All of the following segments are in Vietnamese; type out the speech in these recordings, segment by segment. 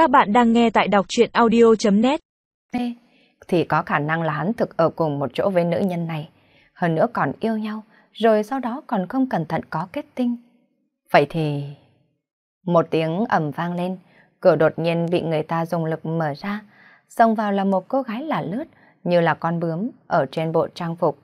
Các bạn đang nghe tại đọc truyện audio.net Thì có khả năng là hắn thực ở cùng một chỗ với nữ nhân này. Hơn nữa còn yêu nhau, rồi sau đó còn không cẩn thận có kết tinh. Vậy thì... Một tiếng ầm vang lên, cửa đột nhiên bị người ta dùng lực mở ra. Xông vào là một cô gái lạ lướt, như là con bướm ở trên bộ trang phục.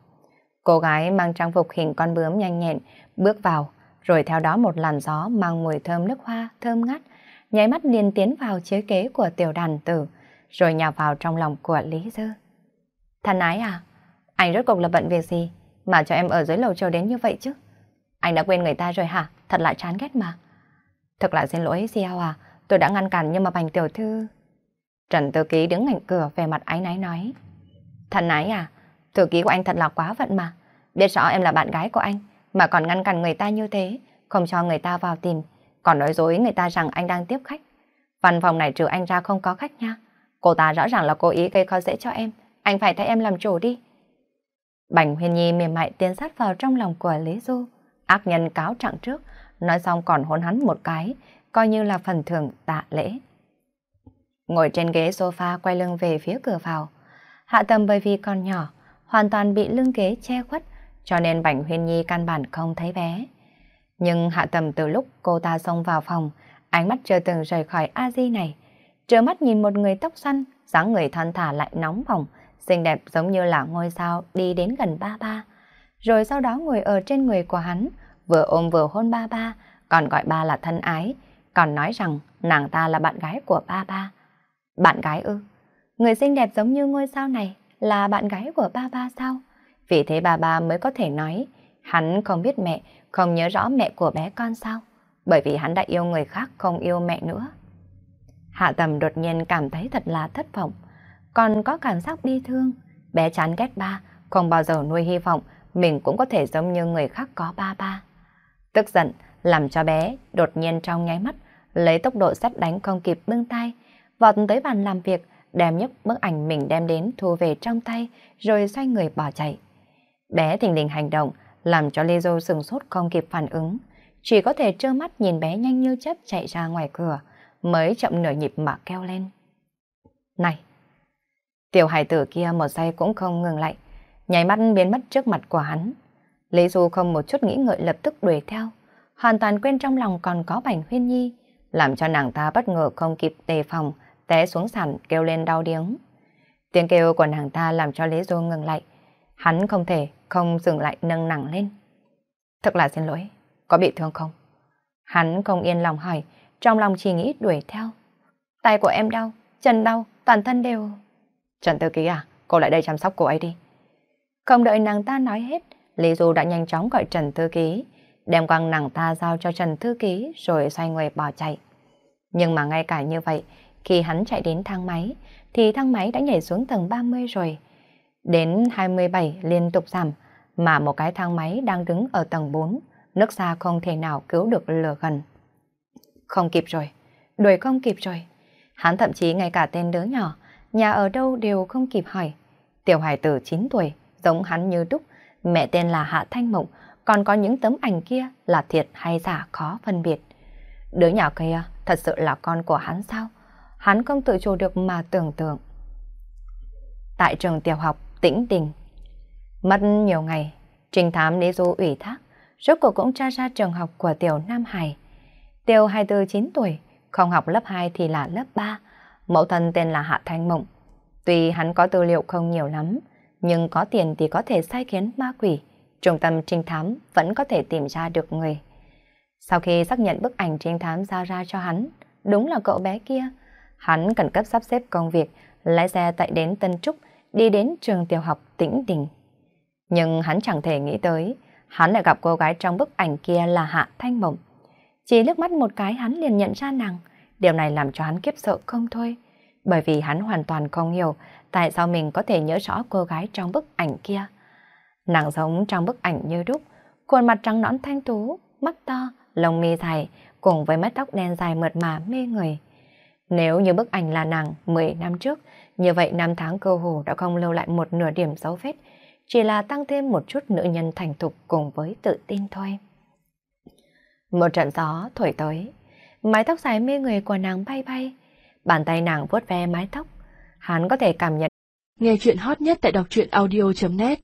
Cô gái mang trang phục hình con bướm nhanh nhẹn, bước vào, rồi theo đó một làn gió mang mùi thơm nước hoa, thơm ngắt, nháy mắt liền tiến vào chế kế của tiểu đàn tử, rồi nhào vào trong lòng của Lý Dư. Thân ái à, anh rốt cuộc là bận việc gì mà cho em ở dưới lầu chờ đến như vậy chứ? Anh đã quên người ta rồi hả? Thật là chán ghét mà. Thật là xin lỗi Xiao à, tôi đã ngăn cản nhưng mà bành tiểu thư... Trần Tư Ký đứng ngạnh cửa về mặt ái náy nói. Thân ái à, thư ký của anh thật là quá vận mà. Biết rõ em là bạn gái của anh, mà còn ngăn cản người ta như thế, không cho người ta vào tìm, còn nói dối người ta rằng anh đang tiếp khách. Văn phòng này trừ anh ra không có khách nha. Cô ta rõ ràng là cố ý gây khó dễ cho em, anh phải thay em làm chủ đi. Bành Huyền Nhi mềm mại tiến sát vào trong lòng của Lý Du, ác nhân cáo trạng trước, nói xong còn hôn hắn một cái, coi như là phần thưởng tạ lễ. Ngồi trên ghế sofa quay lưng về phía cửa vào, hạ tầm bởi vì còn nhỏ, hoàn toàn bị lưng ghế che khuất, cho nên Bảnh Huyên Nhi căn bản không thấy bé. Nhưng hạ tầm từ lúc cô ta xông vào phòng, ánh mắt chưa từng rời khỏi a di này. Trơ mắt nhìn một người tóc xanh, dáng người thon thả lại nóng bỏng, xinh đẹp giống như là ngôi sao đi đến gần ba ba. Rồi sau đó ngồi ở trên người của hắn, vừa ôm vừa hôn ba ba, còn gọi ba là thân ái, còn nói rằng nàng ta là bạn gái của ba ba. Bạn gái ư? Người xinh đẹp giống như ngôi sao này là bạn gái của ba ba sao? Vì thế ba ba mới có thể nói, hắn không biết mẹ, không nhớ rõ mẹ của bé con sao? Bởi vì hắn đã yêu người khác không yêu mẹ nữa. Hạ tầm đột nhiên cảm thấy thật là thất vọng, còn có cảm giác bi thương. Bé chán ghét ba, không bao giờ nuôi hy vọng mình cũng có thể giống như người khác có ba ba. Tức giận, làm cho bé đột nhiên trong nháy mắt, lấy tốc độ sắt đánh không kịp bưng tay, vọt tới bàn làm việc, đem nhấc bức ảnh mình đem đến thu về trong tay, rồi xoay người bỏ chạy. Bé thình lình hành động, làm cho Lê Dô sừng sốt không kịp phản ứng. Chỉ có thể trơ mắt nhìn bé nhanh như chớp chạy ra ngoài cửa, mới chậm nửa nhịp mà kêu lên. Này! Tiểu hải tử kia một giây cũng không ngừng lại, nháy mắt biến mất trước mặt của hắn. Lý Du không một chút nghĩ ngợi lập tức đuổi theo, hoàn toàn quên trong lòng còn có Bảnh Huyên Nhi, làm cho nàng ta bất ngờ không kịp đề phòng, té xuống sàn kêu lên đau điếng. Tiếng kêu của nàng ta làm cho Lý Du ngừng lại, Hắn không thể không dừng lại nâng nặng lên. Thật là xin lỗi, có bị thương không? Hắn không yên lòng hỏi, trong lòng chỉ nghĩ đuổi theo. Tay của em đau, chân đau, toàn thân đều... Trần Tư Ký à, cô lại đây chăm sóc cô ấy đi. Không đợi nàng ta nói hết, Lý Du đã nhanh chóng gọi Trần Thư Ký, đem quăng nàng ta giao cho Trần Thư Ký rồi xoay người bỏ chạy. Nhưng mà ngay cả như vậy, khi hắn chạy đến thang máy, thì thang máy đã nhảy xuống tầng 30 rồi đến 27 liên tục giảm, mà một cái thang máy đang đứng ở tầng 4, nước xa không thể nào cứu được lửa gần. Không kịp rồi, đuổi không kịp rồi. Hắn thậm chí ngay cả tên đứa nhỏ, nhà ở đâu đều không kịp hỏi. Tiểu hải tử 9 tuổi, giống hắn như đúc, mẹ tên là Hạ Thanh Mộng, còn có những tấm ảnh kia là thiệt hay giả khó phân biệt. Đứa nhỏ kia thật sự là con của hắn sao? Hắn không tự chủ được mà tưởng tượng. Tại trường tiểu học, tĩnh tình. Mất nhiều ngày, trình thám lý du ủy thác, rốt cuộc cũng tra ra trường học của tiểu Nam Hải. Tiểu 24 9 tuổi, không học lớp 2 thì là lớp 3, mẫu thân tên là Hạ Thanh Mộng. Tuy hắn có tư liệu không nhiều lắm, nhưng có tiền thì có thể sai khiến ma quỷ, trung tâm trinh thám vẫn có thể tìm ra được người. Sau khi xác nhận bức ảnh trinh thám giao ra cho hắn, đúng là cậu bé kia, hắn cần cấp sắp xếp công việc, lái xe tại đến Tân Trúc, đi đến trường tiểu học tĩnh đình. Nhưng hắn chẳng thể nghĩ tới, hắn lại gặp cô gái trong bức ảnh kia là Hạ Thanh Mộng. Chỉ liếc mắt một cái hắn liền nhận ra nàng, điều này làm cho hắn kiếp sợ không thôi. Bởi vì hắn hoàn toàn không hiểu tại sao mình có thể nhớ rõ cô gái trong bức ảnh kia. Nàng giống trong bức ảnh như đúc, khuôn mặt trắng nõn thanh tú, mắt to, lông mi dài, cùng với mái tóc đen dài mượt mà mê người. Nếu như bức ảnh là nàng 10 năm trước, như vậy năm tháng cơ hồ đã không lưu lại một nửa điểm dấu vết, chỉ là tăng thêm một chút nữ nhân thành thục cùng với tự tin thôi. Một trận gió thổi tới, mái tóc dài mê người của nàng bay bay, Bàn tay nàng vuốt ve mái tóc. Hắn có thể cảm nhận. Nghe chuyện hot nhất tại đọc truyện audio.net